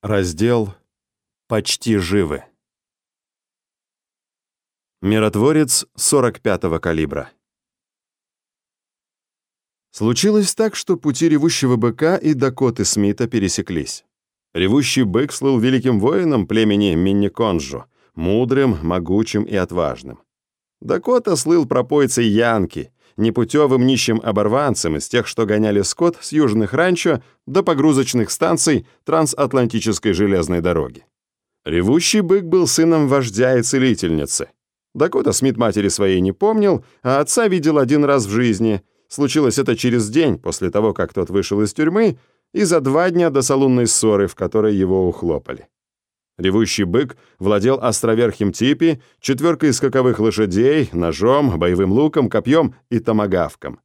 Раздел «Почти живы». Миротворец 45-го калибра. Случилось так, что пути ревущего быка и Дакоты Смита пересеклись. Ревущий бык слыл великим воином племени Минниконжо, мудрым, могучим и отважным. Дакота слыл пропойцей Янки, непутевым нищим оборванцем из тех, что гоняли скот с южных ранчо до погрузочных станций трансатлантической железной дороги. Ревущий бык был сыном вождя и целительницы. Дакота Смит матери своей не помнил, а отца видел один раз в жизни. Случилось это через день после того, как тот вышел из тюрьмы, и за два дня до салунной ссоры, в которой его ухлопали. Ревущий бык владел островерхим типи, четверкой скаковых лошадей, ножом, боевым луком, копьем и томагавком.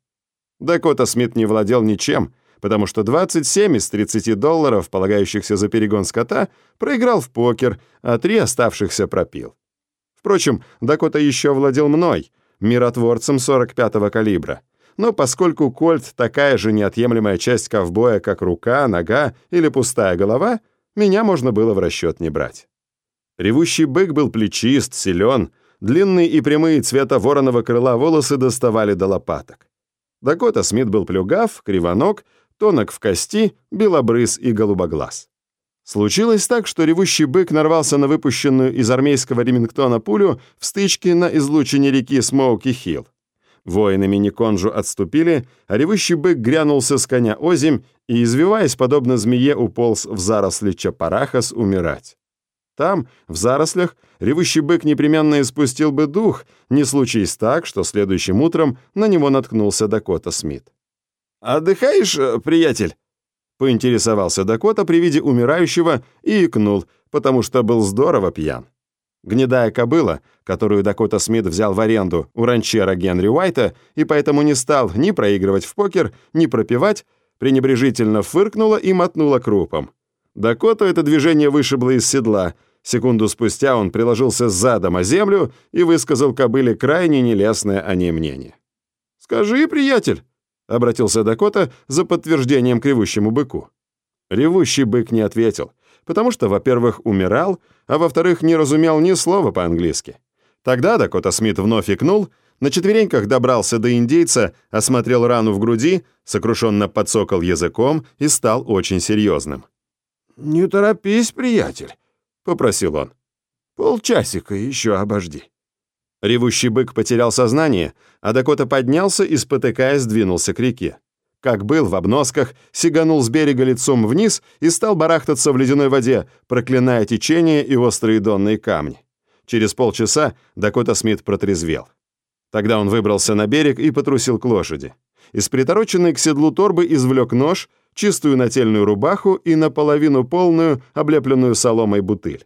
Дакота Смит не владел ничем, потому что 27 из 30 долларов, полагающихся за перегон скота, проиграл в покер, а три оставшихся пропил. Впрочем, Дакота еще владел мной, миротворцем 45-го калибра. Но поскольку кольт такая же неотъемлемая часть ковбоя, как рука, нога или пустая голова — меня можно было в расчет не брать. Ревущий бык был плечист, силен, длинные и прямые цвета вороного крыла волосы доставали до лопаток. Дакота Смит был плюгав, кривоног, тонок в кости, белобрыз и голубоглаз. Случилось так, что ревущий бык нарвался на выпущенную из армейского ремингтона пулю в стычке на излучине реки Смоуки-Хилл. Воины Миниконжу отступили, а ревущий бык грянулся с коня оземь и, извиваясь, подобно змее, уполз в заросли Чапарахас умирать. Там, в зарослях, ревущий бык непременно испустил бы дух, не случись так, что следующим утром на него наткнулся Дакота Смит. «Отдыхаешь, э, приятель?» — поинтересовался Дакота при виде умирающего и икнул, потому что был здорово пьян. Гнедая кобыла, которую Дакота Смит взял в аренду у ранчера Генри Уайта и поэтому не стал ни проигрывать в покер, ни пропивать, пренебрежительно фыркнула и мотнула крупом. Дакоту это движение вышибло из седла. Секунду спустя он приложился задом о землю и высказал кобыле крайне нелестное о ней мнение. «Скажи, приятель», — обратился Дакота за подтверждением к ревущему быку. Ревущий бык не ответил — потому что, во-первых, умирал, а во-вторых, не разумел ни слова по-английски. Тогда Дакота Смит вновь икнул, на четвереньках добрался до индейца, осмотрел рану в груди, сокрушенно подсокал языком и стал очень серьезным. «Не торопись, приятель», — попросил он. «Полчасика еще обожди». Ревущий бык потерял сознание, а Дакота поднялся и, спотыкаясь, двинулся к реке как был в обносках, сиганул с берега лицом вниз и стал барахтаться в ледяной воде, проклиная течение и острые донные камни. Через полчаса Дакота Смит протрезвел. Тогда он выбрался на берег и потрусил к лошади. Из притороченной к седлу торбы извлек нож, чистую нательную рубаху и наполовину полную, облепленную соломой бутыль.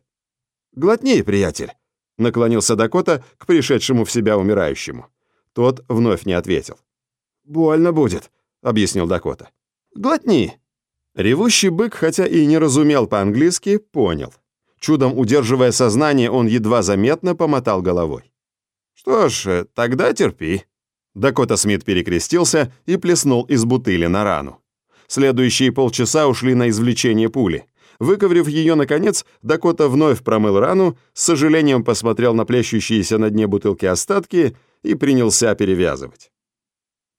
«Глотни, приятель!» — наклонился Дакота к пришедшему в себя умирающему. Тот вновь не ответил. «Больно будет», — объяснил Дакота. «Глотни». Ревущий бык, хотя и не разумел по-английски, понял. Чудом удерживая сознание, он едва заметно помотал головой. «Что ж, э, тогда терпи». Дакота Смит перекрестился и плеснул из бутыли на рану. Следующие полчаса ушли на извлечение пули. Выковырив ее, наконец, Дакота вновь промыл рану, с сожалением посмотрел на плещущиеся на дне бутылки остатки и принялся перевязывать.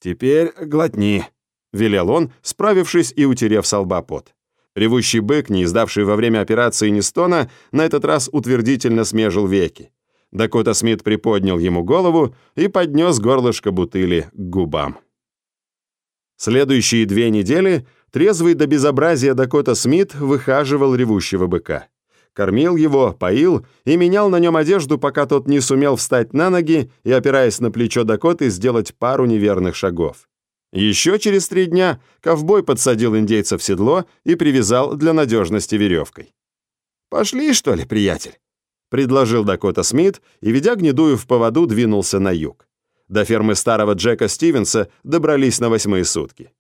«Теперь глотни», — велел он, справившись и утерев со лба пот. Ревущий бык, не издавший во время операции ни стона, на этот раз утвердительно смежил веки. Дакота Смит приподнял ему голову и поднес горлышко бутыли к губам. Следующие две недели трезвый до безобразия Дакота Смит выхаживал ревущего быка кормил его, поил и менял на нем одежду, пока тот не сумел встать на ноги и, опираясь на плечо Дакоты, сделать пару неверных шагов. Еще через три дня ковбой подсадил индейца в седло и привязал для надежности веревкой. «Пошли, что ли, приятель?» — предложил Дакота Смит и, ведя гнедую в поводу, двинулся на юг. До фермы старого Джека Стивенса добрались на восьмые сутки.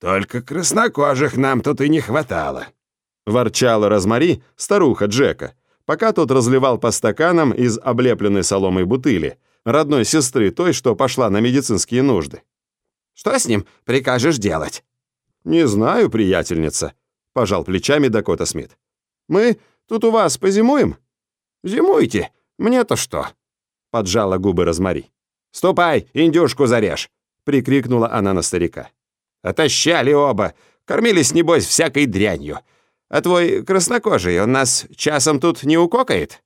«Только краснокожих нам тут и не хватало», ворчала Розмари, старуха Джека, пока тот разливал по стаканам из облепленной соломой бутыли, родной сестры той, что пошла на медицинские нужды. «Что с ним прикажешь делать?» «Не знаю, приятельница», — пожал плечами Дакота Смит. Мы тут у вас позимуем?» «Зимуйте, мне-то что?» — поджала губы Розмари. «Ступай, индюшку зарежь!» — прикрикнула она на старика. «Отощали оба, кормились, небось, всякой дрянью. А твой краснокожий, он нас часом тут не укокает?»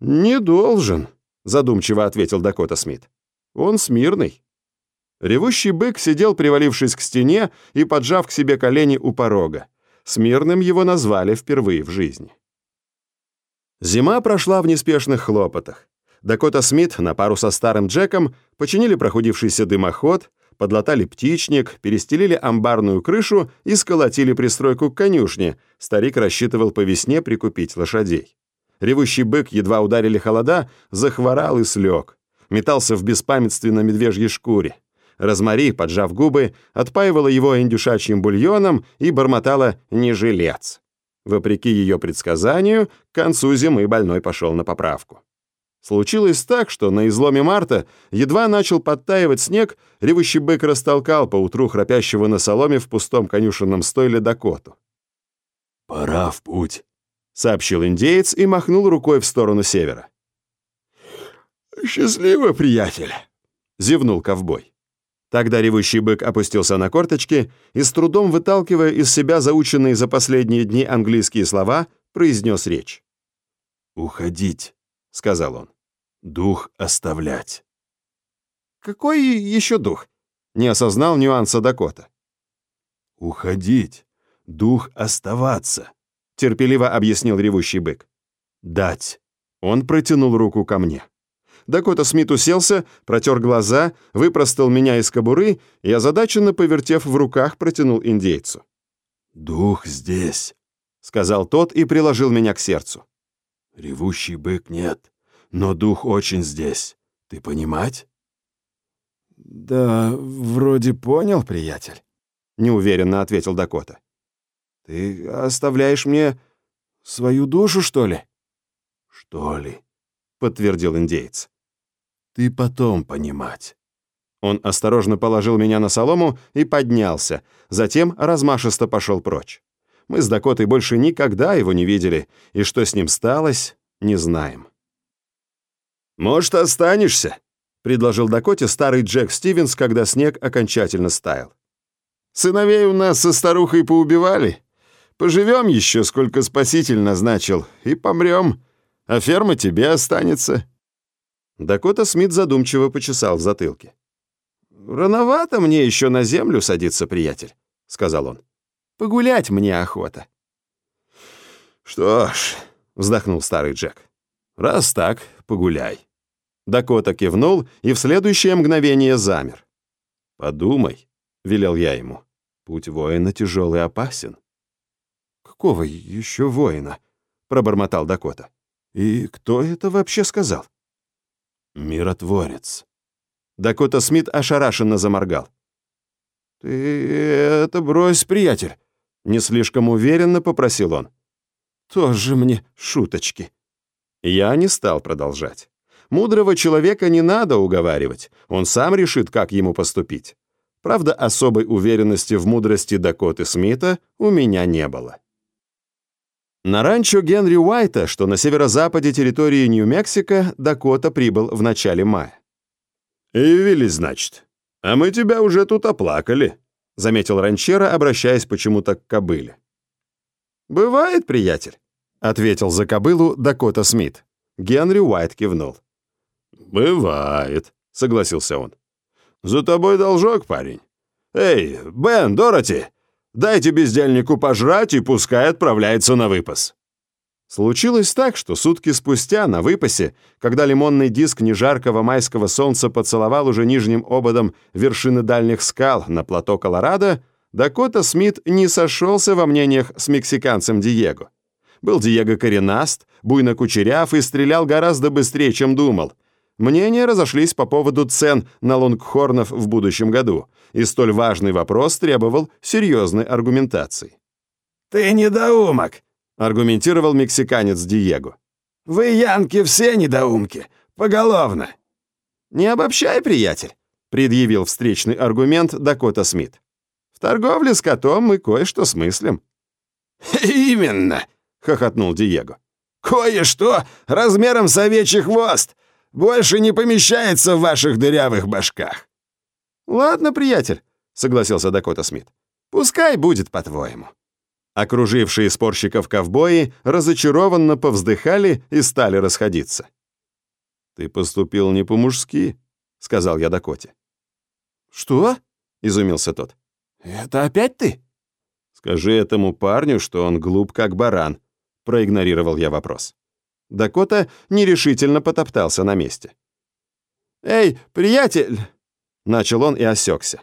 «Не должен», — задумчиво ответил Дакота Смит. «Он смирный». Ревущий бык сидел, привалившись к стене и поджав к себе колени у порога. Смирным его назвали впервые в жизни. Зима прошла в неспешных хлопотах. Дакота Смит на пару со старым Джеком починили прохудившийся дымоход, подлатали птичник, перестелили амбарную крышу и сколотили пристройку к конюшне. Старик рассчитывал по весне прикупить лошадей. Ревущий бык, едва ударили холода, захворал и слег. Метался в беспамятстве на медвежьей шкуре. Розмари, поджав губы, отпаивала его индюшачьим бульоном и бормотала «не жилец». Вопреки ее предсказанию, к концу зимы больной пошел на поправку. Случилось так, что на изломе марта едва начал подтаивать снег, ревущий бык растолкал поутру храпящего на соломе в пустом конюшенном стойле Дакоту. «Пора в путь», — сообщил индеец и махнул рукой в сторону севера. «Счастливо, приятель», — зевнул ковбой. Тогда ревущий бык опустился на корточки и, с трудом выталкивая из себя заученные за последние дни английские слова, произнес речь. «Уходить», — сказал он. «Дух оставлять». «Какой еще дух?» — не осознал нюанса Дакота. «Уходить, дух оставаться», — терпеливо объяснил ревущий бык. «Дать». Он протянул руку ко мне. Дакота Смит уселся, протер глаза, выпростал меня из кобуры и, озадаченно повертев в руках, протянул индейцу. «Дух здесь», — сказал тот и приложил меня к сердцу. «Ревущий бык нет, но дух очень здесь. Ты понимать?» «Да, вроде понял, приятель», — неуверенно ответил Дакота. «Ты оставляешь мне свою душу, что ли?» «Что ли?» — подтвердил индеец. Ты потом понимать». Он осторожно положил меня на солому и поднялся, затем размашисто пошел прочь. Мы с Дакотой больше никогда его не видели, и что с ним сталось, не знаем. «Может, останешься?» — предложил Дакоте старый Джек Стивенс, когда снег окончательно стаял. «Сыновей у нас со старухой поубивали. Поживем еще, сколько спаситель назначил, и помрем, а ферма тебе останется». Дакота Смит задумчиво почесал в затылке. «Рановато мне еще на землю садиться, приятель», — сказал он. «Погулять мне охота». «Что ж», — вздохнул старый Джек, — «раз так, погуляй». Дакота кивнул и в следующее мгновение замер. «Подумай», — велел я ему, — «путь воина тяжелый и опасен». «Какого еще воина?» — пробормотал Дакота. «И кто это вообще сказал?» «Миротворец». Дакота Смит ошарашенно заморгал. «Ты это брось, приятель!» Не слишком уверенно попросил он. «Тоже мне шуточки». Я не стал продолжать. Мудрого человека не надо уговаривать, он сам решит, как ему поступить. Правда, особой уверенности в мудрости Дакоты Смита у меня не было. На ранчо Генри Уайта, что на северо-западе территории Нью-Мексико, Дакота прибыл в начале мая. «Явились, значит. А мы тебя уже тут оплакали», — заметил ранчера, обращаясь почему-то к кобыле. «Бывает, приятель», — ответил за кобылу Дакота Смит. Генри Уайт кивнул. «Бывает», — согласился он. «За тобой должок, парень. Эй, Бен, Дороти, Дайте бездельнику пожрать и пускай отправляется на выпас». Случилось так, что сутки спустя на выпасе, когда лимонный диск нежаркого майского солнца поцеловал уже нижним ободом вершины дальних скал на плато Колорадо, Дакота Смит не сошелся во мнениях с мексиканцем Диего. Был Диего коренаст, буйно кучеряв и стрелял гораздо быстрее, чем думал. Мнения разошлись по поводу цен на лонгхорнов в будущем году, и столь важный вопрос требовал серьезной аргументации. «Ты недоумок», — аргументировал мексиканец Диего. «Вы, янки, все недоумки, поголовно». «Не обобщай, приятель», — предъявил встречный аргумент Дакота Смит. «В торговле с котом мы кое-что смыслим». «Именно», —— хохотнул Диего. «Кое-что размером с овечий хвост больше не помещается в ваших дырявых башках». «Ладно, приятель», — согласился Дакота Смит. «Пускай будет по-твоему». Окружившие спорщиков ковбои разочарованно повздыхали и стали расходиться. «Ты поступил не по-мужски», — сказал я Дакоте. «Что?» — изумился тот. «Это опять ты?» «Скажи этому парню, что он глуп, как баран», — проигнорировал я вопрос. Дакота нерешительно потоптался на месте. «Эй, приятель!» — начал он и осекся.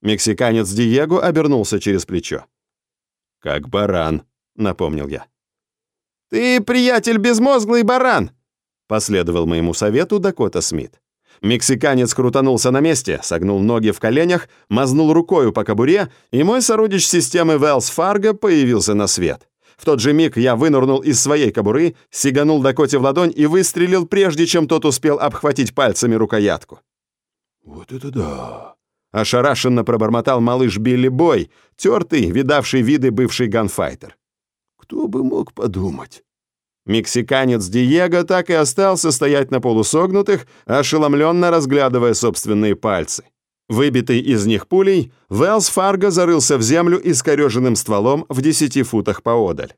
Мексиканец Диего обернулся через плечо. «Как баран», — напомнил я. «Ты, приятель, безмозглый баран!» — последовал моему совету Дакота Смит. Мексиканец крутанулся на месте, согнул ноги в коленях, мазнул рукою по кобуре, и мой сородич системы Велс Фарго появился на свет. В тот же миг я вынырнул из своей кобуры, сиганул Дакоте в ладонь и выстрелил, прежде чем тот успел обхватить пальцами рукоятку. «Вот это да!» Ошарашенно пробормотал малыш Билли Бой, тертый, видавший виды бывший ганфайтер. «Кто бы мог подумать?» Мексиканец Диего так и остался стоять на полусогнутых, ошеломленно разглядывая собственные пальцы. Выбитый из них пулей, Велс Фарго зарылся в землю искореженным стволом в десяти футах поодаль.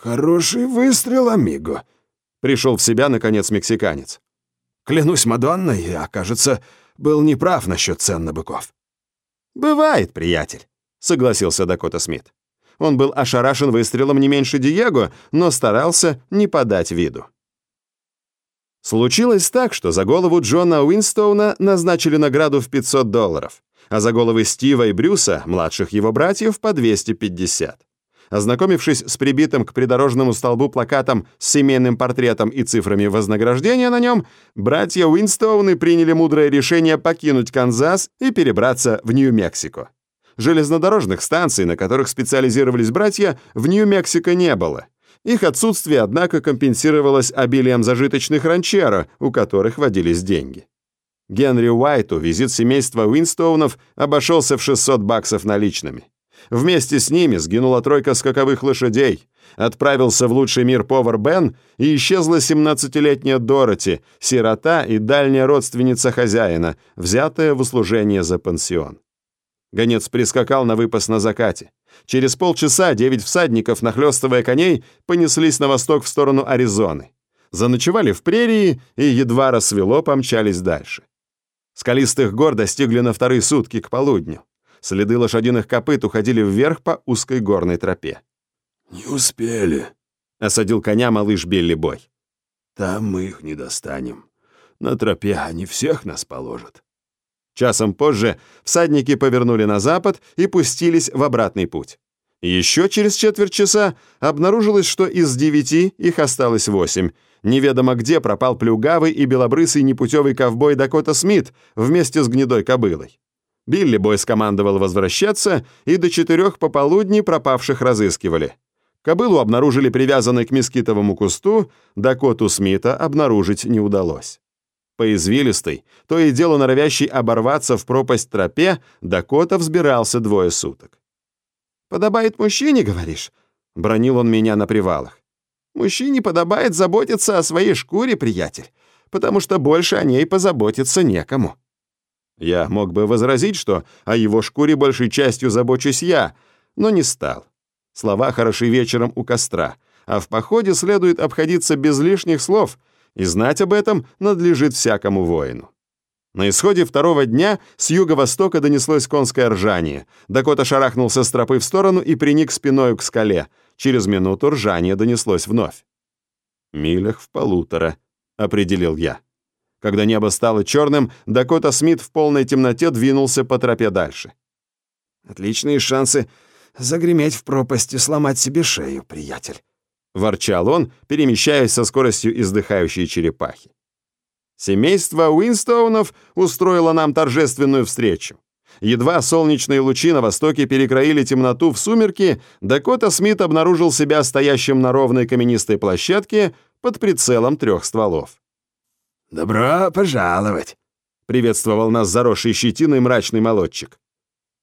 «Хороший выстрел, амиго», — пришел в себя, наконец, мексиканец. «Клянусь Мадонной, я, кажется, был неправ насчет цен на быков». «Бывает, приятель», — согласился Дакота Смит. Он был ошарашен выстрелом не меньше Диего, но старался не подать виду. Случилось так, что за голову Джона Уинстоуна назначили награду в 500 долларов, а за головы Стива и Брюса, младших его братьев, по 250. Ознакомившись с прибитым к придорожному столбу плакатом с семейным портретом и цифрами вознаграждения на нем, братья Уинстоуны приняли мудрое решение покинуть Канзас и перебраться в Нью-Мексико. Железнодорожных станций, на которых специализировались братья, в Нью-Мексико не было. Их отсутствие, однако, компенсировалось обилием зажиточных ранчеро, у которых водились деньги. Генри Уайту визит семейства Уинстоунов обошелся в 600 баксов наличными. Вместе с ними сгинула тройка скаковых лошадей, отправился в лучший мир повар Бен и исчезла 17-летняя Дороти, сирота и дальняя родственница хозяина, взятая в услужение за пансион. Гонец прискакал на выпас на закате. Через полчаса девять всадников, нахлёстывая коней, понеслись на восток в сторону Аризоны. Заночевали в прерии и едва рассвело, помчались дальше. Скалистых гор достигли на вторые сутки к полудню. Следы лошадиных копыт уходили вверх по узкой горной тропе. «Не успели», — осадил коня малыш Билли Бой. «Там мы их не достанем. На тропе они всех нас положат». Часом позже всадники повернули на запад и пустились в обратный путь. Еще через четверть часа обнаружилось, что из девяти их осталось восемь. Неведомо где пропал плюгавый и белобрысый непутевый ковбой Дакота Смит вместе с гнедой кобылой. Билли Бой скомандовал возвращаться, и до четырех пополудни пропавших разыскивали. Кобылу обнаружили привязанной к мескитовому кусту, Дакоту Смита обнаружить не удалось. По извилистой, то и дело норовящей оборваться в пропасть тропе, Дакота взбирался двое суток. «Подобает мужчине, говоришь?» — бронил он меня на привалах. «Мужчине подобает заботиться о своей шкуре, приятель, потому что больше о ней позаботиться некому». Я мог бы возразить, что о его шкуре большей частью забочусь я, но не стал. Слова хороши вечером у костра, а в походе следует обходиться без лишних слов — и знать об этом надлежит всякому воину. На исходе второго дня с юго-востока донеслось конское ржание. Дакота шарахнулся с тропы в сторону и приник спиною к скале. Через минуту ржание донеслось вновь. «Милях в полутора», — определил я. Когда небо стало черным, Дакота Смит в полной темноте двинулся по тропе дальше. «Отличные шансы загреметь в пропасть и сломать себе шею, приятель», — ворчал он, перемещаясь со скоростью издыхающей черепахи. Семейство Уинстоунов устроило нам торжественную встречу. Едва солнечные лучи на востоке перекроили темноту в сумерки, Дакота Смит обнаружил себя стоящим на ровной каменистой площадке под прицелом трех стволов. «Добро пожаловать!» — приветствовал нас заросший щетиной мрачный молодчик.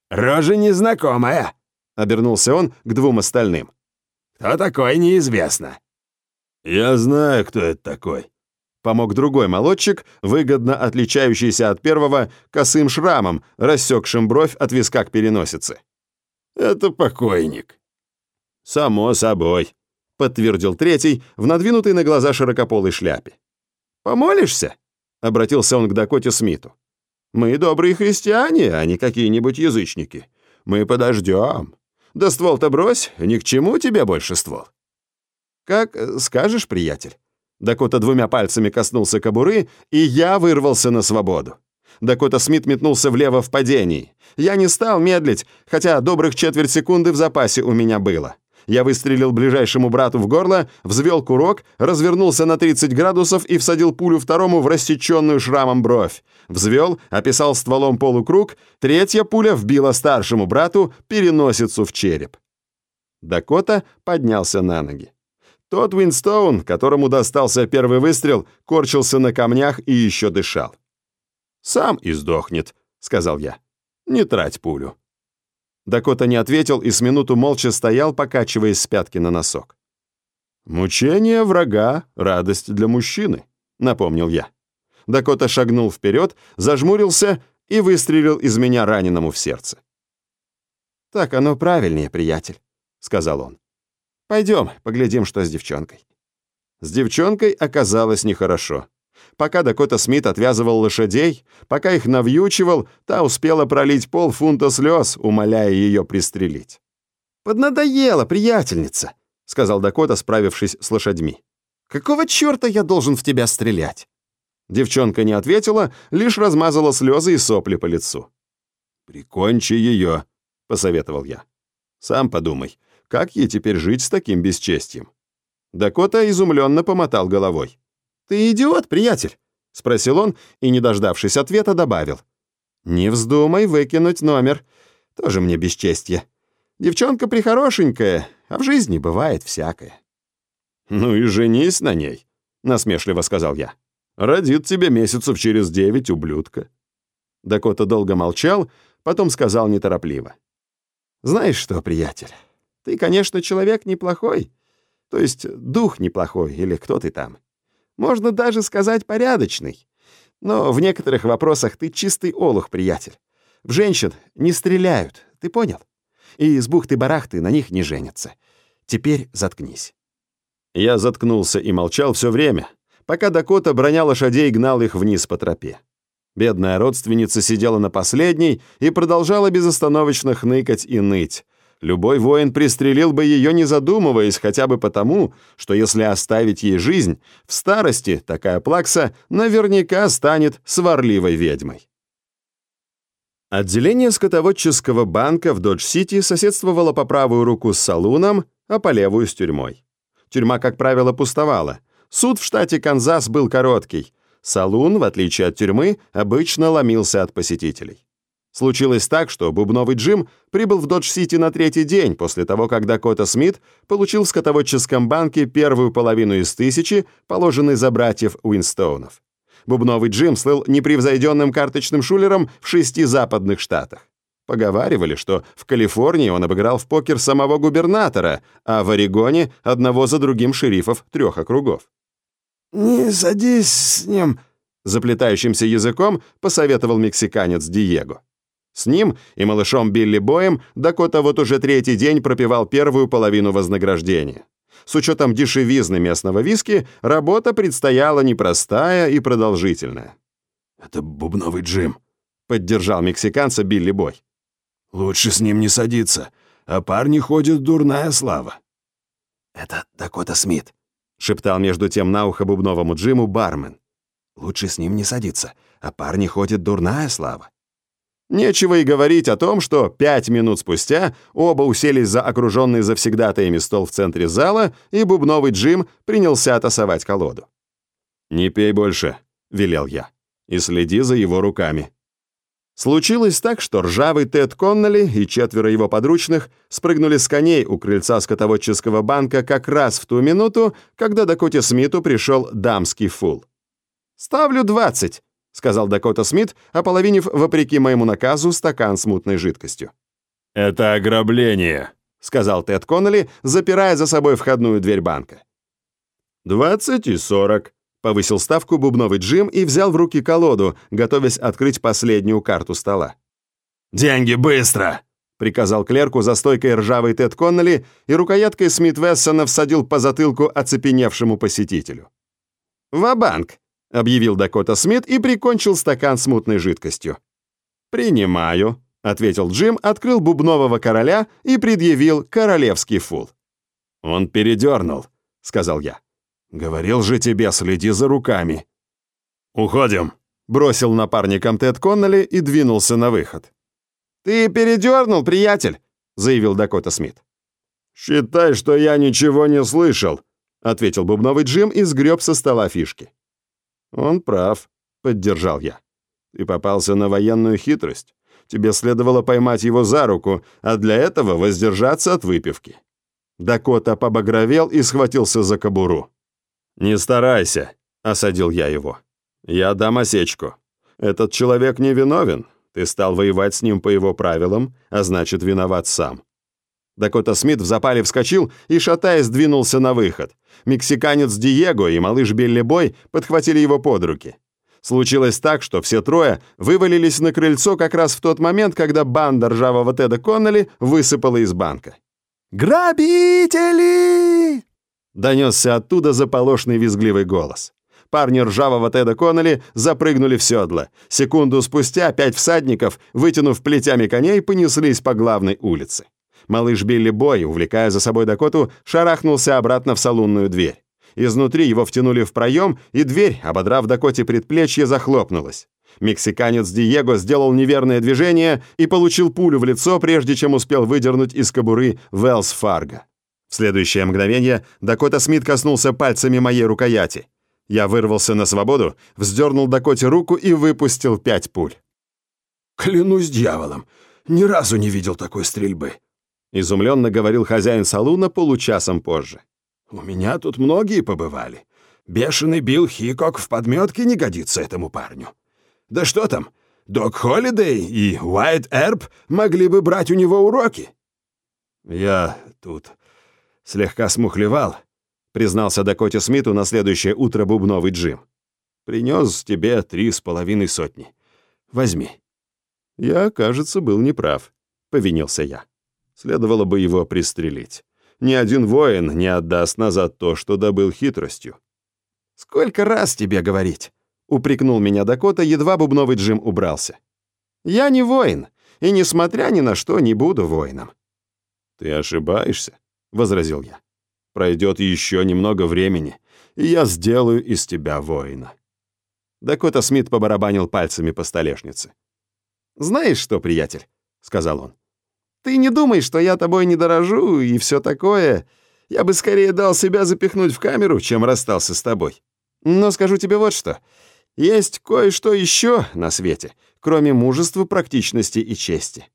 «Рожа незнакомая!» — обернулся он к двум остальным. Кто такой, неизвестно». «Я знаю, кто это такой», — помог другой молодчик, выгодно отличающийся от первого косым шрамом, рассекшим бровь от виска к переносице. «Это покойник». «Само собой», — подтвердил третий в надвинутой на глаза широкополой шляпе. «Помолишься?» — обратился он к Дакоте Смиту. «Мы добрые христиане, а не какие-нибудь язычники. Мы подождем. Да ствол-то брось, ни к чему тебе больше ствол». «Как скажешь, приятель». Дакота двумя пальцами коснулся кобуры, и я вырвался на свободу. Дакота Смит метнулся влево в падении. Я не стал медлить, хотя добрых четверть секунды в запасе у меня было. Я выстрелил ближайшему брату в горло, взвел курок, развернулся на 30 градусов и всадил пулю второму в рассеченную шрамом бровь. Взвел, описал стволом полукруг, третья пуля вбила старшему брату переносицу в череп. Дакота поднялся на ноги. Тот Уинстоун, которому достался первый выстрел, корчился на камнях и еще дышал. «Сам и сдохнет», — сказал я. «Не трать пулю». Дакота не ответил и с минуту молча стоял, покачиваясь с пятки на носок. «Мучение врага — радость для мужчины», — напомнил я. Дакота шагнул вперед, зажмурился и выстрелил из меня раненому в сердце. «Так оно правильнее, приятель», — сказал он. «Пойдем, поглядим, что с девчонкой». С девчонкой оказалось нехорошо. Пока Дакота Смит отвязывал лошадей, пока их навьючивал, та успела пролить полфунта слез, умоляя ее пристрелить. «Поднадоело, приятельница», — сказал Дакота, справившись с лошадьми. «Какого черта я должен в тебя стрелять?» Девчонка не ответила, лишь размазала слезы и сопли по лицу. «Прикончи ее», — посоветовал я. «Сам подумай, как ей теперь жить с таким бесчестием?» Дакота изумленно помотал головой. «Ты идиот, приятель?» — спросил он и, не дождавшись ответа, добавил. «Не вздумай выкинуть номер. Тоже мне бесчестье. Девчонка прихорошенькая, а в жизни бывает всякое». «Ну и женись на ней», — насмешливо сказал я. «Родит тебе месяцев через девять, ублюдка». Дакота долго молчал, потом сказал неторопливо. «Знаешь что, приятель, ты, конечно, человек неплохой, то есть дух неплохой, или кто ты там. Можно даже сказать порядочный. Но в некоторых вопросах ты чистый олух, приятель. В женщин не стреляют, ты понял? И с бухты-барахты на них не женятся. Теперь заткнись». Я заткнулся и молчал все время, пока Дакота, броня лошадей, гнал их вниз по тропе. Бедная родственница сидела на последней и продолжала безостановочно хныкать и ныть, Любой воин пристрелил бы ее, не задумываясь, хотя бы потому, что если оставить ей жизнь, в старости такая плакса наверняка станет сварливой ведьмой. Отделение скотоводческого банка в Додж-Сити соседствовало по правую руку с салуном, а по левую с тюрьмой. Тюрьма, как правило, пустовала. Суд в штате Канзас был короткий. Салун, в отличие от тюрьмы, обычно ломился от посетителей. Случилось так, что бубновый Джим прибыл в Додж-Сити на третий день после того, как Дакота Смит получил в скотоводческом банке первую половину из тысячи, положенной за братьев Уинстоунов. Бубновый Джим слыл непревзойденным карточным шулером в шести западных штатах. Поговаривали, что в Калифорнии он обыграл в покер самого губернатора, а в Орегоне — одного за другим шерифов трех округов. «Не садись с ним», — заплетающимся языком посоветовал мексиканец Диего. С ним и малышом Билли Боем Дакота вот уже третий день пропивал первую половину вознаграждения. С учетом дешевизны местного виски, работа предстояла непростая и продолжительная. «Это бубновый Джим», — поддержал мексиканца Билли Бой. «Лучше с ним не садиться, а парни ходят дурная слава». «Это Дакота Смит», — шептал между тем на ухо бубновому Джиму бармен. «Лучше с ним не садиться, а парни ходят дурная слава». Нечего и говорить о том, что пять минут спустя оба уселись за окруженный завсегдатаями стол в центре зала, и бубновый Джим принялся тасовать колоду. «Не пей больше», — велел я, — «и следи за его руками». Случилось так, что ржавый Тед Конноли и четверо его подручных спрыгнули с коней у крыльца скотоводческого банка как раз в ту минуту, когда Дакоте Смиту пришел дамский фул. «Ставлю двадцать», сказал Дакота Смит, ополовинив, вопреки моему наказу, стакан с мутной жидкостью. «Это ограбление», — сказал Тед Коннелли, запирая за собой входную дверь банка. «Двадцать и сорок», — повысил ставку бубновый Джим и взял в руки колоду, готовясь открыть последнюю карту стола. «Деньги быстро!» — приказал клерку за стойкой ржавый Тед Коннелли и рукояткой Смит Вессона всадил по затылку оцепеневшему посетителю. «Ва-банк!» — объявил Дакота Смит и прикончил стакан с мутной жидкостью. «Принимаю», — ответил Джим, открыл бубнового короля и предъявил королевский фул. «Он передернул», — сказал я. «Говорил же тебе, следи за руками». «Уходим», — бросил напарником Тед Коннелли и двинулся на выход. «Ты передернул, приятель», — заявил Дакота Смит. «Считай, что я ничего не слышал», — ответил бубновый Джим и сгреб со стола фишки. «Он прав», — поддержал я. «Ты попался на военную хитрость. Тебе следовало поймать его за руку, а для этого воздержаться от выпивки». Дакота побагровел и схватился за кобуру. «Не старайся», — осадил я его. «Я дам осечку. Этот человек не виновен, ты стал воевать с ним по его правилам, а значит, виноват сам». Дакота Смит в запале вскочил и, шатаясь, двинулся на выход. Мексиканец Диего и малыш Билли Бой подхватили его под руки. Случилось так, что все трое вывалились на крыльцо как раз в тот момент, когда банда ржавого Теда Коннелли высыпала из банка. «Грабители!» Донесся оттуда заполошный визгливый голос. Парни ржавого Теда Коннелли запрыгнули в седло. Секунду спустя пять всадников, вытянув плетями коней, понеслись по главной улице. Малыш Билли Бой, увлекая за собой Дакоту, шарахнулся обратно в салунную дверь. Изнутри его втянули в проем, и дверь, ободрав Дакоте предплечье, захлопнулась. Мексиканец Диего сделал неверное движение и получил пулю в лицо, прежде чем успел выдернуть из кобуры Велс Фарго. В следующее мгновение Дакота Смит коснулся пальцами моей рукояти. Я вырвался на свободу, вздернул Дакоте руку и выпустил пять пуль. «Клянусь дьяволом, ни разу не видел такой стрельбы», изумленно говорил хозяин салуна получасом позже. «У меня тут многие побывали. Бешеный Билл Хикок в подметке не годится этому парню. Да что там, Док Холидей и Уайт Эрб могли бы брать у него уроки». «Я тут слегка смухлевал», признался Дакоте Смиту на следующее утро бубновый Джим. «Принес тебе три с половиной сотни. Возьми». «Я, кажется, был неправ», — повинился я. Следовало бы его пристрелить. Ни один воин не отдаст назад то, что добыл хитростью. «Сколько раз тебе говорить?» — упрекнул меня Дакота, едва бубновый Джим убрался. «Я не воин, и, несмотря ни на что, не буду воином». «Ты ошибаешься», — возразил я. Пройдет еще немного времени, и я сделаю из тебя воина». Дакота Смит побарабанил пальцами по столешнице. «Знаешь что, приятель?» — сказал он. «Ты не думай, что я тобой не дорожу и все такое. Я бы скорее дал себя запихнуть в камеру, чем расстался с тобой. Но скажу тебе вот что. Есть кое-что еще на свете, кроме мужества, практичности и чести».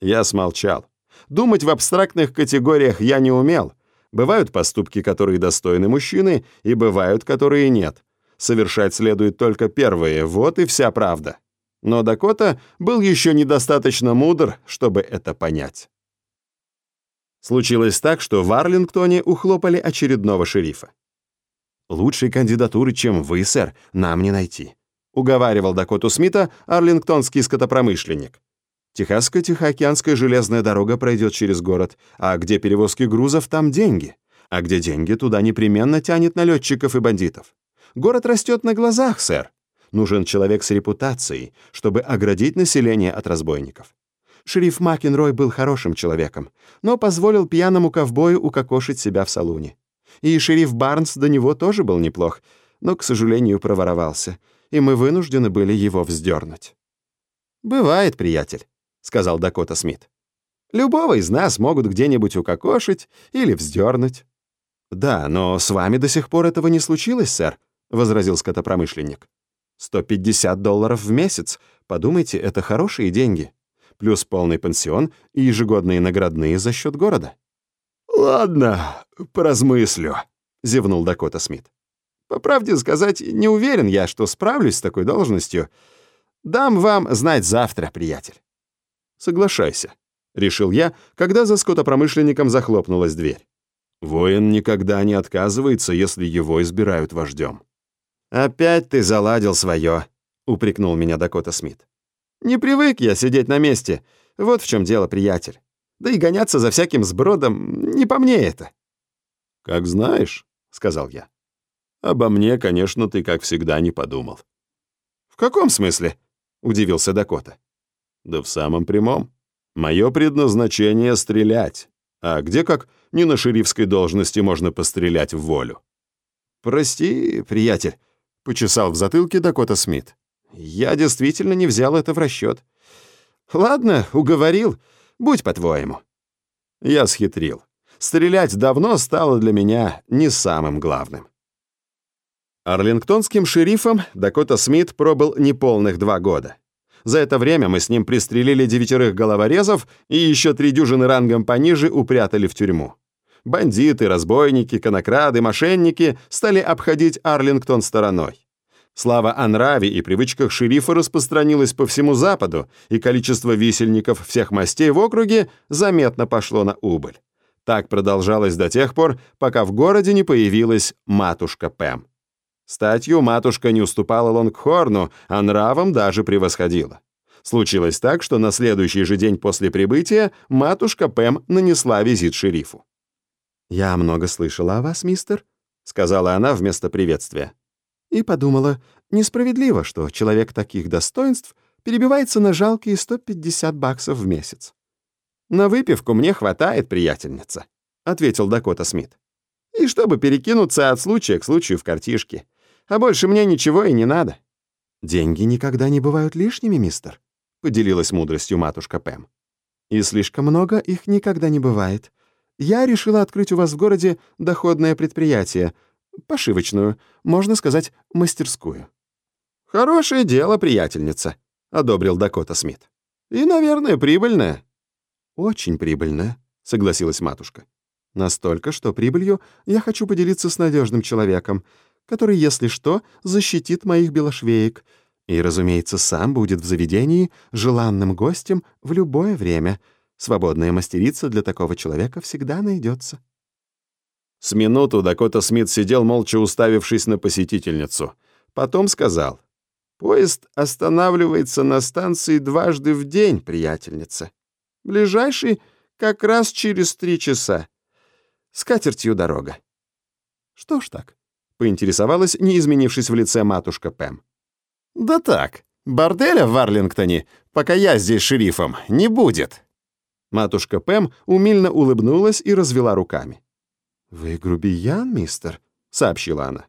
Я смолчал. Думать в абстрактных категориях я не умел, Бывают поступки, которые достойны мужчины, и бывают, которые нет. Совершать следует только первые, вот и вся правда. Но Дакота был еще недостаточно мудр, чтобы это понять. Случилось так, что в Арлингтоне ухлопали очередного шерифа. «Лучшей кандидатуры, чем вы, сэр, нам не найти», уговаривал Дакоту Смита арлингтонский скотопромышленник. Техасско-Тихоокеанская железная дорога пройдет через город, а где перевозки грузов, там деньги. А где деньги, туда непременно тянет налетчиков и бандитов. Город растет на глазах, сэр. Нужен человек с репутацией, чтобы оградить население от разбойников. Шериф Макенрой был хорошим человеком, но позволил пьяному ковбою укокошить себя в салуне. И шериф Барнс до него тоже был неплох, но, к сожалению, проворовался, и мы вынуждены были его вздернуть. «Бывает, приятель», сказал Дакота Смит. «Любого из нас могут где-нибудь укокошить или вздернуть». «Да, но с вами до сих пор этого не случилось, сэр», — возразил скотопромышленник. «150 долларов в месяц. Подумайте, это хорошие деньги. Плюс полный пансион и ежегодные наградные за счет города». «Ладно, поразмыслю», — зевнул Дакота Смит. «По правде сказать, не уверен я, что справлюсь с такой должностью. Дам вам знать завтра, приятель». «Соглашайся», — решил я, когда за скотопромышленником захлопнулась дверь. Воин никогда не отказывается, если его избирают вождем. «Опять ты заладил свое», — упрекнул меня Дакота Смит. «Не привык я сидеть на месте. Вот в чем дело, приятель. Да и гоняться за всяким сбродом не по мне это». «Как знаешь», — сказал я. «Обо мне, конечно, ты, как всегда, не подумал». «В каком смысле?» — удивился Дакота. «Да в самом прямом. Мое предназначение — стрелять. А где как не на шерифской должности можно пострелять в волю?» «Прости, приятель», — почесал в затылке Дакота Смит. «Я действительно не взял это в расчет. Ладно, уговорил. Будь по-твоему». Я схитрил. Стрелять давно стало для меня не самым главным. Арлингтонским шерифом Дакота Смит пробыл неполных два года. За это время мы с ним пристрелили девятерых головорезов и еще три дюжины рангом пониже упрятали в тюрьму. Бандиты, разбойники, конокрады, мошенники стали обходить Арлингтон стороной. Слава о нраве и привычках шерифа распространилась по всему Западу, и количество висельников всех мастей в округе заметно пошло на убыль. Так продолжалось до тех пор, пока в городе не появилась матушка Пэм. Статью матушка не уступала Лонгхорну, а нравом даже превосходила. Случилось так, что на следующий же день после прибытия матушка Пэм нанесла визит шерифу. «Я много слышала о вас, мистер», — сказала она вместо приветствия. «И подумала, несправедливо, что человек таких достоинств перебивается на жалкие 150 баксов в месяц». «На выпивку мне хватает, приятельница», — ответил Дакота Смит. «И чтобы перекинуться от случая к случаю в картишке а больше мне ничего и не надо». «Деньги никогда не бывают лишними, мистер», — поделилась мудростью матушка Пэм. «И слишком много их никогда не бывает. Я решила открыть у вас в городе доходное предприятие, пошивочную, можно сказать, мастерскую». «Хорошее дело, приятельница», — одобрил Дакота Смит. «И, наверное, прибыльное». «Очень прибыльное», — согласилась матушка. «Настолько, что прибылью я хочу поделиться с надежным человеком, который, если что, защитит моих белошвеек и, разумеется, сам будет в заведении желанным гостем в любое время. Свободная мастерица для такого человека всегда найдется. С минуту Дакота Смит сидел молча уставившись на посетительницу. Потом сказал, «Поезд останавливается на станции дважды в день, приятельница. Ближайший как раз через три часа. С катертью дорога». «Что ж так?» поинтересовалась, не изменившись в лице матушка Пэм. «Да так, борделя в Арлингтоне, пока я здесь шерифом, не будет». Матушка Пэм умильно улыбнулась и развела руками. «Вы грубиян, мистер?» — сообщила она.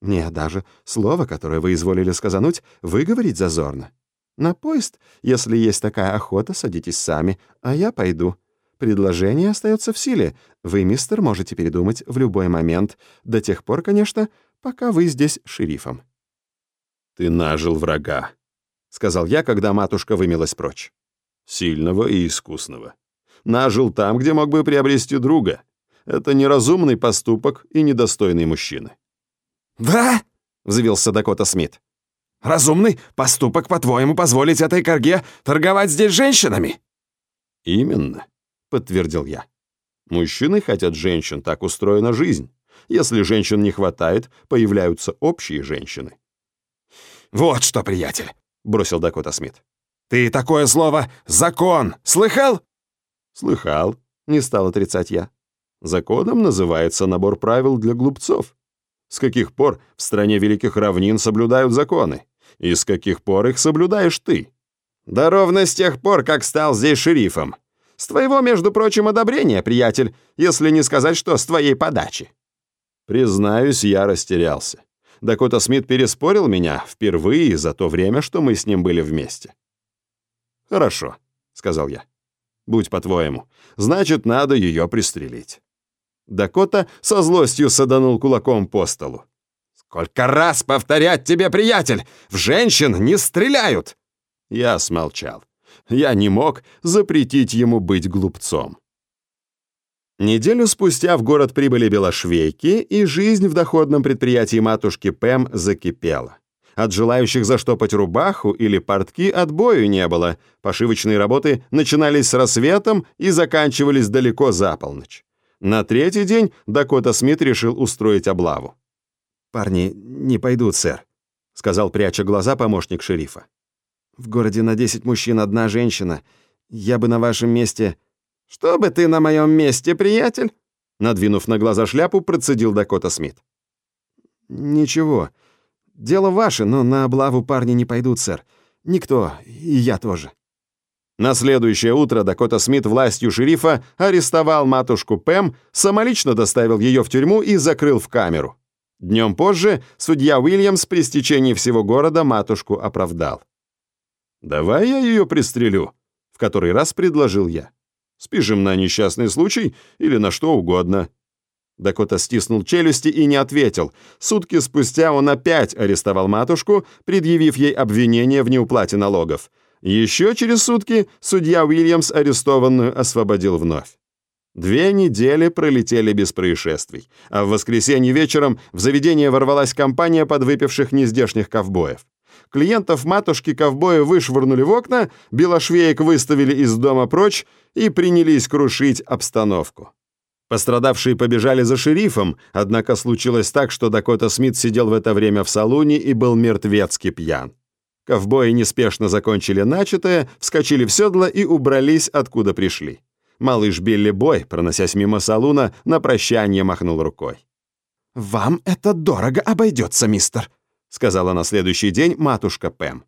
«Мне даже слово, которое вы изволили сказануть, выговорить зазорно. На поезд, если есть такая охота, садитесь сами, а я пойду. Предложение остается в силе. Вы, мистер, можете передумать в любой момент, до тех пор, конечно, пока вы здесь шерифом». «Ты нажил врага», — сказал я, когда матушка вымилась прочь. «Сильного и искусного. Нажил там, где мог бы приобрести друга. Это неразумный поступок и недостойный мужчины». «Да?» — взвился Дакота Смит. «Разумный поступок, по-твоему, позволить этой корге торговать здесь женщинами?» «Именно подтвердил я. Мужчины хотят женщин, так устроена жизнь. Если женщин не хватает, появляются общие женщины. «Вот что, приятель!» — бросил Дакота Смит. «Ты такое слово «закон» слыхал?» «Слыхал», — не стал отрицать я. «Законом называется набор правил для глупцов. С каких пор в стране великих равнин соблюдают законы? И с каких пор их соблюдаешь ты?» «Да ровно с тех пор, как стал здесь шерифом», с твоего, между прочим, одобрения, приятель, если не сказать, что с твоей подачи». Признаюсь, я растерялся. Дакота Смит переспорил меня впервые за то время, что мы с ним были вместе. «Хорошо», — сказал я. «Будь по-твоему. Значит, надо ее пристрелить». Дакота со злостью саданул кулаком по столу. «Сколько раз повторять тебе, приятель! В женщин не стреляют!» Я смолчал я не мог запретить ему быть глупцом. Неделю спустя в город прибыли белошвейки, и жизнь в доходном предприятии матушки Пэм закипела. От желающих заштопать рубаху или портки отбою не было. Пошивочные работы начинались с рассветом и заканчивались далеко за полночь. На третий день Дакота Смит решил устроить облаву. «Парни не пойдут, сэр», — сказал, пряча глаза помощник шерифа. «В городе на 10 мужчин одна женщина. Я бы на вашем месте...» «Что бы ты на моем месте, приятель?» Надвинув на глаза шляпу, процедил Дакота Смит. «Ничего. Дело ваше, но на облаву парни не пойдут, сэр. Никто, и я тоже». На следующее утро Дакота Смит властью шерифа арестовал матушку Пэм, самолично доставил ее в тюрьму и закрыл в камеру. Днем позже судья Уильямс при стечении всего города матушку оправдал. «Давай я ее пристрелю», — в который раз предложил я. «Спишем на несчастный случай или на что угодно». Дакота стиснул челюсти и не ответил. Сутки спустя он опять арестовал матушку, предъявив ей обвинение в неуплате налогов. Еще через сутки судья Уильямс арестованную освободил вновь. Две недели пролетели без происшествий, а в воскресенье вечером в заведение ворвалась компания подвыпивших нездешних ковбоев. Клиентов матушки ковбои вышвырнули в окна, белошвеек выставили из дома прочь и принялись крушить обстановку. Пострадавшие побежали за шерифом, однако случилось так, что Дакота Смит сидел в это время в салуне и был мертвецки пьян. Ковбои неспешно закончили начатое, вскочили в седло и убрались, откуда пришли. Малыш Билли Бой, проносясь мимо салуна, на прощание махнул рукой. «Вам это дорого обойдется, мистер», — сказала на следующий день матушка Пэм.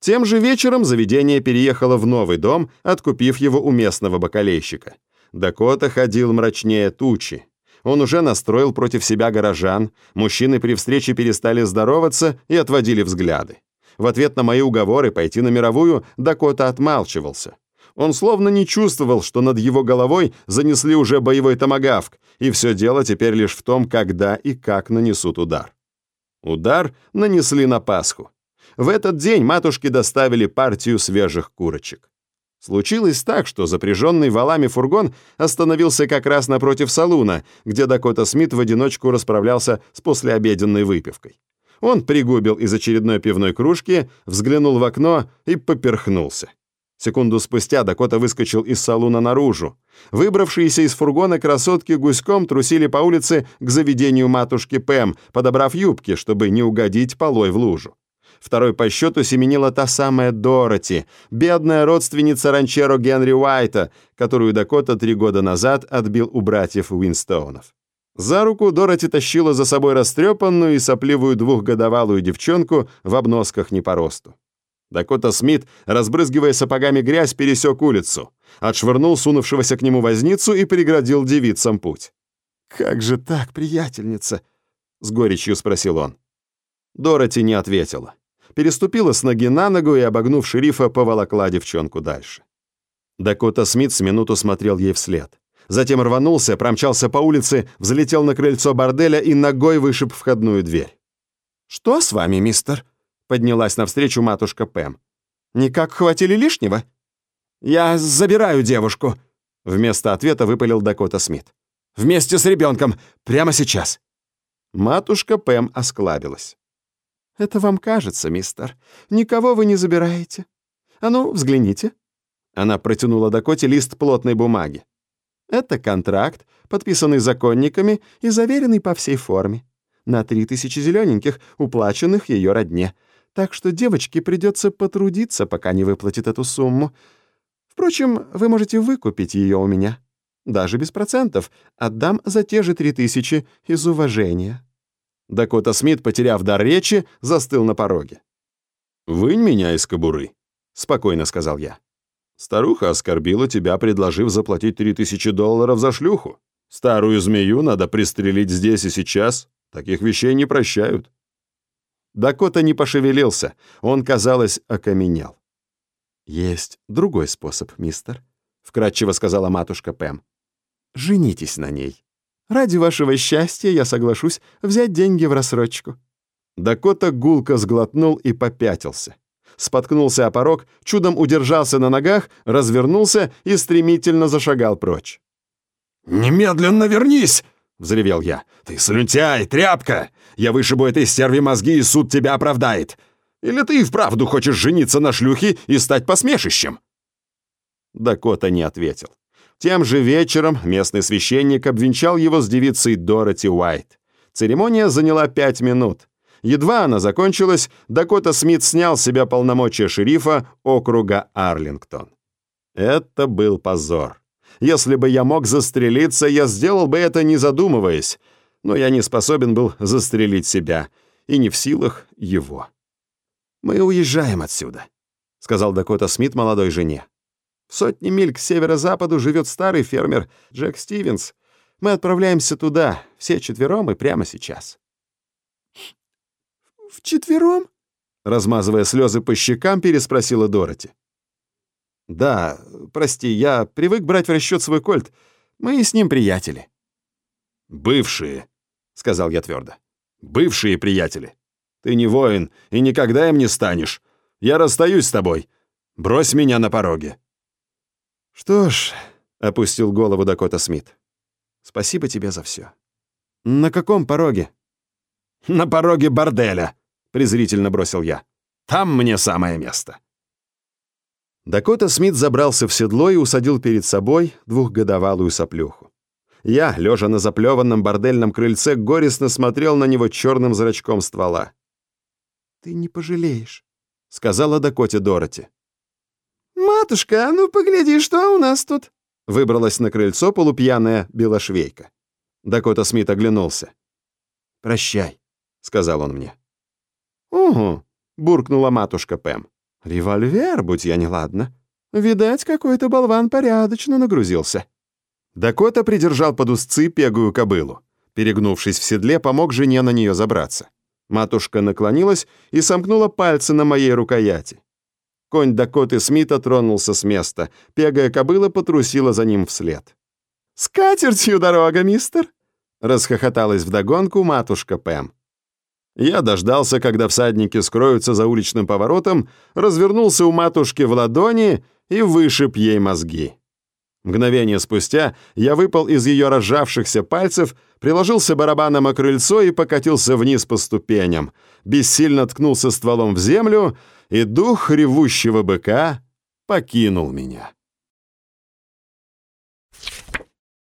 Тем же вечером заведение переехало в новый дом, откупив его у местного бакалейщика. Дакота ходил мрачнее тучи. Он уже настроил против себя горожан, мужчины при встрече перестали здороваться и отводили взгляды. В ответ на мои уговоры пойти на мировую Дакота отмалчивался. Он словно не чувствовал, что над его головой занесли уже боевой томагавк, и все дело теперь лишь в том, когда и как нанесут удар. Удар нанесли на Пасху. В этот день матушке доставили партию свежих курочек. Случилось так, что запряженный валами фургон остановился как раз напротив салуна, где Дакота Смит в одиночку расправлялся с послеобеденной выпивкой. Он пригубил из очередной пивной кружки, взглянул в окно и поперхнулся. Секунду спустя Дакота выскочил из салуна наружу. Выбравшиеся из фургона красотки гуськом трусили по улице к заведению матушки Пэм, подобрав юбки, чтобы не угодить полой в лужу. Второй по счету семенила та самая Дороти, бедная родственница ранчеро Генри Уайта, которую Дакота три года назад отбил у братьев Уинстоунов. За руку Дороти тащила за собой растрепанную и сопливую двухгодовалую девчонку в обносках не по росту. Дакота Смит, разбрызгивая сапогами грязь, пересек улицу, отшвырнул сунувшегося к нему возницу и преградил девицам путь. «Как же так, приятельница?» — с горечью спросил он. Дороти не ответила. Переступила с ноги на ногу и, обогнув шерифа, поволокла девчонку дальше. Дакота Смит с минуту смотрел ей вслед. Затем рванулся, промчался по улице, взлетел на крыльцо борделя и ногой вышиб входную дверь. «Что с вами, мистер?» Поднялась навстречу матушка Пэм. «Никак хватили лишнего?» «Я забираю девушку», — вместо ответа выпалил Дакота Смит. «Вместе с ребенком, прямо сейчас». Матушка Пэм осклабилась. «Это вам кажется, мистер. Никого вы не забираете. А ну, взгляните». Она протянула Дакоте лист плотной бумаги. «Это контракт, подписанный законниками и заверенный по всей форме. На три тысячи зелененьких, уплаченных ее родне так что девочке придется потрудиться, пока не выплатит эту сумму. Впрочем, вы можете выкупить ее у меня. Даже без процентов. Отдам за те же три тысячи из уважения». Дакота Смит, потеряв дар речи, застыл на пороге. «Вынь меня из кобуры», — спокойно сказал я. «Старуха оскорбила тебя, предложив заплатить три тысячи долларов за шлюху. Старую змею надо пристрелить здесь и сейчас. Таких вещей не прощают». Дакота не пошевелился, он, казалось, окаменел. «Есть другой способ, мистер», — вкратчиво сказала матушка Пэм. «Женитесь на ней. Ради вашего счастья я соглашусь взять деньги в рассрочку». Дакота гулко сглотнул и попятился. Споткнулся о порог, чудом удержался на ногах, развернулся и стремительно зашагал прочь. «Немедленно вернись!» — взревел я. «Ты слюнтяй, тряпка! Я вышибу этой стерви мозги, и суд тебя оправдает! Или ты и вправду хочешь жениться на шлюхе и стать посмешищем?» Дакота не ответил. Тем же вечером местный священник обвенчал его с девицей Дороти Уайт. Церемония заняла пять минут. Едва она закончилась, Дакота Смит снял с себя полномочия шерифа округа Арлингтон. Это был позор. Если бы я мог застрелиться, я сделал бы это не задумываясь, но я не способен был застрелить себя и не в силах его. «Мы уезжаем отсюда», — сказал Дакота Смит молодой жене. «В сотни миль к северо-западу живет старый фермер Джек Стивенс. Мы отправляемся туда, все четвером и прямо сейчас». «Вчетвером?» — размазывая слезы по щекам, переспросила Дороти. «Да, прости, я привык брать в расчет свой кольт. Мы с ним приятели». «Бывшие», — сказал я твердо. «Бывшие приятели. Ты не воин и никогда им не станешь. Я расстаюсь с тобой. Брось меня на пороге». «Что ж», — опустил голову Дакота Смит, — «спасибо тебе за все. На каком пороге?» «На пороге борделя», — презрительно бросил я. «Там мне самое место». Дакота Смит забрался в седло и усадил перед собой двухгодовалую соплюху. Я, лежа на заплеванном бордельном крыльце, горестно смотрел на него черным зрачком ствола. «Ты не пожалеешь», — сказала Дакоте Дороти. «Матушка, а ну погляди, что у нас тут?» Выбралась на крыльцо полупьяная белошвейка. Дакота Смит оглянулся. «Прощай», — сказал он мне. «Угу», — буркнула матушка Пэм. Револьвер, будь я неладна. Видать, какой-то болван порядочно нагрузился. Дакота придержал под узцы пегую кобылу. Перегнувшись в седле, помог жене на нее забраться. Матушка наклонилась и сомкнула пальцы на моей рукояти. Конь Дакоты Смита тронулся с места. Пегая кобыла потрусила за ним вслед. «С катертью дорога, мистер!» Расхохоталась вдогонку матушка Пэм. Я дождался, когда всадники скроются за уличным поворотом, развернулся у матушки в ладони и вышиб ей мозги. Мгновение спустя я выпал из ее разжавшихся пальцев, приложился барабаном о крыльцо и покатился вниз по ступеням, бессильно ткнулся стволом в землю, и дух ревущего быка покинул меня.